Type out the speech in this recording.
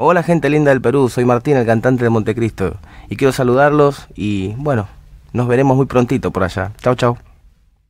Hola gente linda del Perú, soy Martín, el cantante de Montecristo, y quiero saludarlos y bueno, nos veremos muy prontito por allá. Chao, chao.